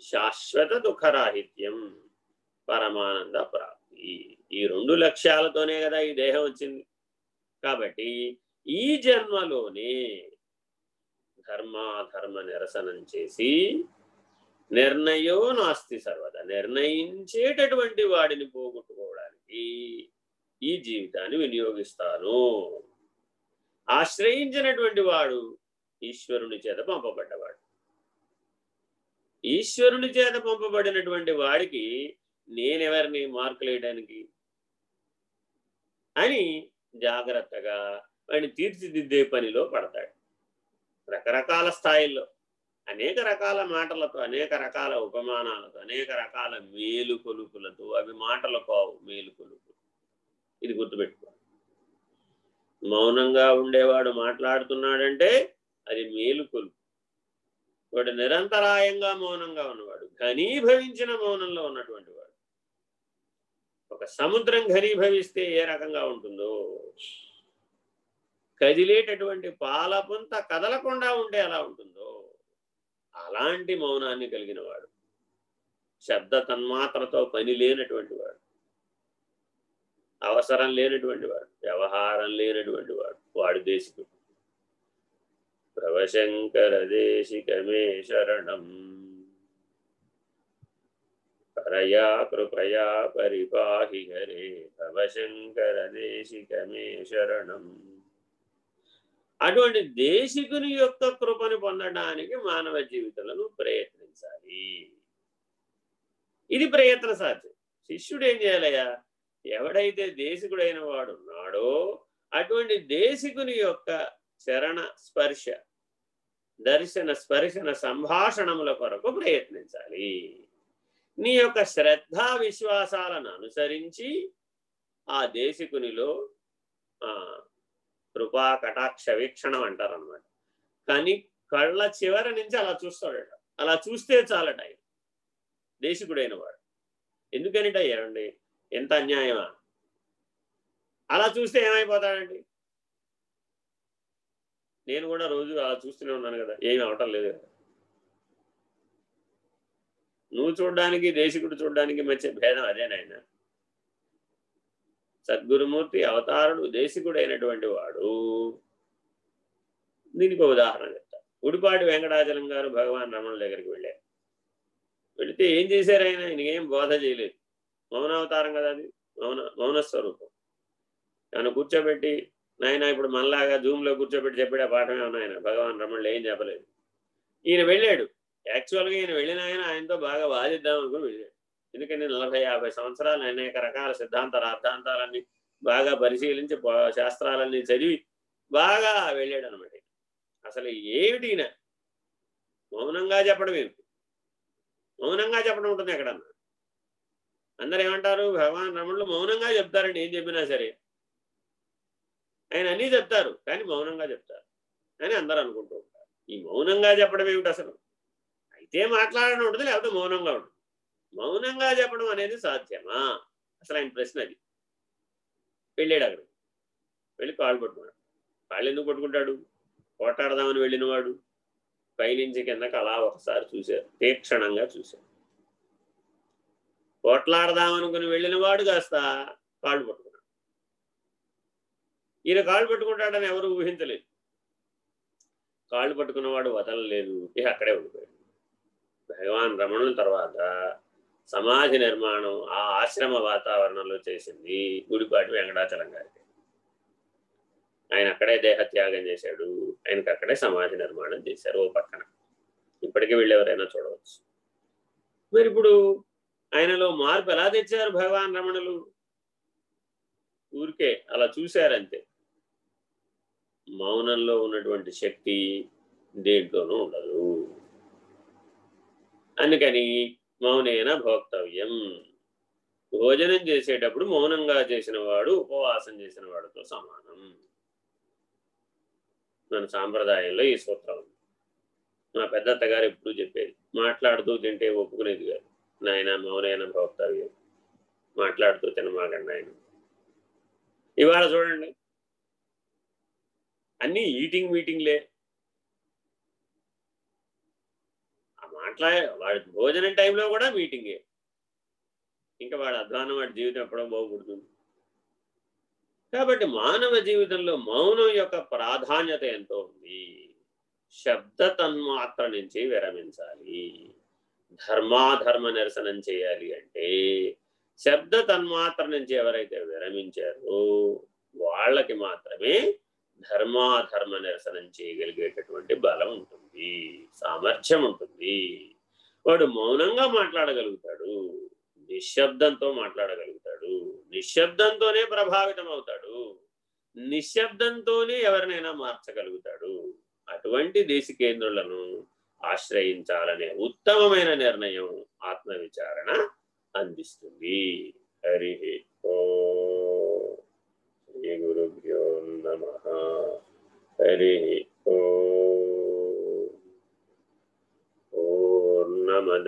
శాశ్వత దుఃఖరాహిత్యం పరమానంద ప్రాప్తి. ఈ రెండు లక్ష్యాలతోనే కదా ఈ దేహం వచ్చింది. కాబట్టి ఈ జన్మలోనే ధర్మాధర్మ నిరసనం చేసి నిర్ణయో నాస్తి సర్వదా. నిర్ణయించేటటువంటి వాడిని పోగొట్టుకోవడానికి ఈ జీవితాన్ని వినియోగిస్తాను. ఆశ్రయించినటువంటి వాడు ఈశ్వరుని చేత పంపబడ్డవాడు. ఈశ్వరుని చేత పంపబడినటువంటి వాడికి నేనెవరిని మార్కులు వేయడానికి అని జాగ్రత్తగా వాడిని తీర్చిదిద్దే పనిలో పడతాడు. రకరకాల స్థాయిల్లో అనేక రకాల మాటలతో అనేక రకాల ఉపమానాలతో అనేక రకాల మేలు కొలుపులతో అవి మాటలు కావు మేలు కొలుపు ఇది గుర్తుపెట్టుకో. మౌనంగా ఉండేవాడు మాట్లాడుతున్నాడంటే అది మేలు కొలుపు. వాడు నిరంతరాయంగా మౌనంగా ఉన్నవాడు ఘనీభవించిన మౌనంలో ఉన్నటువంటి వాడు. ఒక సముద్రం ఘనీభవిస్తే ఏ రకంగా ఉంటుందో? కదిలేటటువంటి పాలపుంత కదలకుండా ఉంటే ఎలా ఉంటుందో? అలాంటి మౌనాన్ని కలిగిన వాడు. శబ్ద తన్మాత్రతో పని లేనటువంటి వాడు. అవసరం లేనటువంటి వాడు. వ్యవహారం లేనటువంటి వాడు. వాడు దేశకుడు ప్రవశంకర దేశికమే శరణం పరయా కృపయా పరిపాహి హరే భవశంకర దేశికమే శరణం అటువంటి దేశికుని యొక్క కృపను పొందడానికి మానవ జీవితంలో ప్రయత్నించాలి. ఇది ప్రయత్న సాధ్యం. శిష్యుడు ఏం చేయాలయ్యా? ఎవడైతే దేశికుడైన వాడు ఉన్నాడో అటువంటి దేశికుని యొక్క చరణ స్పర్శ దర్శన స్పర్శన సంభాషణముల కొరకు ప్రయత్నించాలి. నీ యొక్క శ్రద్ధ విశ్వాసాలను అనుసరించి ఆ దేశికునిలో ఆ కృపా కటాక్ష వీక్షణం అంటారు అనమాట కానీ కళ్ళ చివరి నుంచి అలా చూస్తాడట. అలా చూస్తే చాలట ఆయన. దేశికుడైన వాడు. ఎందుకనిట ఏమండి ఎంత అన్యాయమా? అలా చూస్తే ఏమైపోతాడండి? నేను కూడా రోజు చూస్తూనే ఉన్నాను కదా ఏమి అవటం లేదు కదా. నువ్వు చూడడానికి దేశికుడు చూడడానికి మధ్య భేదం అదేనాయన సద్గురుమూర్తి అవతారుడు దేశికుడైనటువంటి వాడు. దీనికి ఉదాహరణ చెప్తా. ఉడిపాటి వెంకటాచలం గారు భగవాన్ రమణ దగ్గరికి వెళ్ళారు. వెళితే ఏం చేశారు ఆయన? ఆయనకి ఏం బోధ చేయలేదు. మౌనావతారం కదా అది? మౌన మౌన స్వరూపం. ఏమైనా కూర్చోబెట్టి నాయన ఇప్పుడు మనలాగా జూమ్లో కూర్చోబెట్టి చెప్పాడు ఆ పాఠమే ఆయన భగవాన్ రమణులు ఏం చెప్పలేదు. ఈయన వెళ్ళాడు. యాక్చువల్గా ఈయన వెళ్ళిన ఆయన ఆయనతో బాగా వాదిద్దాం అనుకుని వెళ్ళాడు. ఎందుకంటే నలభై యాభై సంవత్సరాలు అనేక రకాల సిద్ధాంతాలు అర్థాంతాలన్నీ బాగా పరిశీలించి శాస్త్రాలన్నీ చదివి బాగా వెళ్ళాడు అనమాట అసలు ఏమిటి ఈయన? మౌనంగా చెప్పడం ఏమిటి? మౌనంగా చెప్పడం ఉంటుంది ఎక్కడన్నా? అందరు ఏమంటారు? భగవాన్ రమణులు మౌనంగా చెప్తారండి. ఏం చెప్పినా సరే. ఆయన అన్నీ చెప్తారు కానీ మౌనంగా చెప్తారు అని అందరూ అనుకుంటూ ఉంటారు. ఈ మౌనంగా చెప్పడం ఏమిటి అసలు? అయితే మాట్లాడడం ఉండదు లేకపోతే మౌనంగా ఉండదు మౌనంగా చెప్పడం అనేది సాధ్యమా? అసలు ఆయన ప్రశ్న అది. వెళ్ళాడు అక్కడ. వెళ్ళి కాళ్ళు పట్టుకున్నాడు. కాళ్ళు ఎందుకు పట్టుకుంటాడు? పోటాడదామని వెళ్ళినవాడు. పైనుంచి కిందకి అలా ఒకసారి చూశారు. తీక్షణంగా చూశారు. పోట్లాడదామనుకుని వెళ్ళిన వాడు కాస్త కాళ్ళు పట్టుకున్నాడు. ఈయన కాళ్ళు పట్టుకుంటాడని ఎవరు ఊహించలేదు. కాళ్ళు పట్టుకున్నవాడు వదలలేదు. ఇక అక్కడే ఉండిపోయాడు. భగవాన్ రమణుల తర్వాత సమాధి నిర్మాణం ఆ ఆశ్రమ వాతావరణంలో చేసింది గుడిపాటి వెంకటాచలం గారికి ఆయన అక్కడే దేహత్యాగం చేశాడు. ఆయనకి అక్కడే సమాధి నిర్మాణం చేశారు ఓ పక్కన. ఇప్పటికీ వీళ్ళెవరైనా చూడవచ్చు. మరి ఇప్పుడు ఆయనలో మార్పు ఎలా తెచ్చారు భగవాన్ రమణులు? ఊరికే అలా చూశారంతే. మౌనంలో ఉన్నటువంటి శక్తి దేంట్లోనూ ఉండదు. అందుకని మౌనేన భోక్తవ్యం. భోజనం చేసేటప్పుడు మౌనంగా చేసిన వాడు ఉపవాసం చేసిన వాడితో సమానం. మన సాంప్రదాయంలో ఈ సూత్రం. మా పెద్దత్త గారు ఎప్పుడు చెప్పేది మాట్లాడుతూ తింటే ఒప్పుకునేది కాదు. నాయన మౌనైన భోక్తవ్యం. మాట్లాడుతూ తినమాగండి ఆయన ఇవాళ చూడండి అన్నీ ఈటింగ్ మీటింగ్లే మాట్లాడే మాట్లా వాడి భోజనం టైంలో కూడా మీటింగే ఇంకా వాడు అధ్వానం వాడి జీవితం ఎప్పుడో బాగుపడుతుంది కాబట్టి మానవ జీవితంలో మౌనం యొక్క ప్రాధాన్యత ఎంతో ఉంది. శబ్ద తన్మాత్ర నుంచి విరమించాలి. ధర్మాధర్మ నిరసనం చేయాలి అంటే శబ్ద తన్మాత్ర నుంచి ఎవరైతే విరమించారో వాళ్ళకి మాత్రమే ధర్మాధర్మ నిరసనం చేయగలిగేటటువంటి బలం ఉంటుంది సామర్థ్యం ఉంటుంది. వాడు మౌనంగా మాట్లాడగలుగుతాడు నిశ్శబ్దంతో మాట్లాడగలుగుతాడు నిశ్శబ్దంతోనే ప్రభావితం అవుతాడు నిశ్శబ్దంతోనే ఎవరినైనా మార్చగలుగుతాడు. అటువంటి దేశ కేంద్రులను ఆశ్రయించాలనే ఉత్తమమైన నిర్ణయం ఆత్మవిచారణ అందిస్తుంది. హరి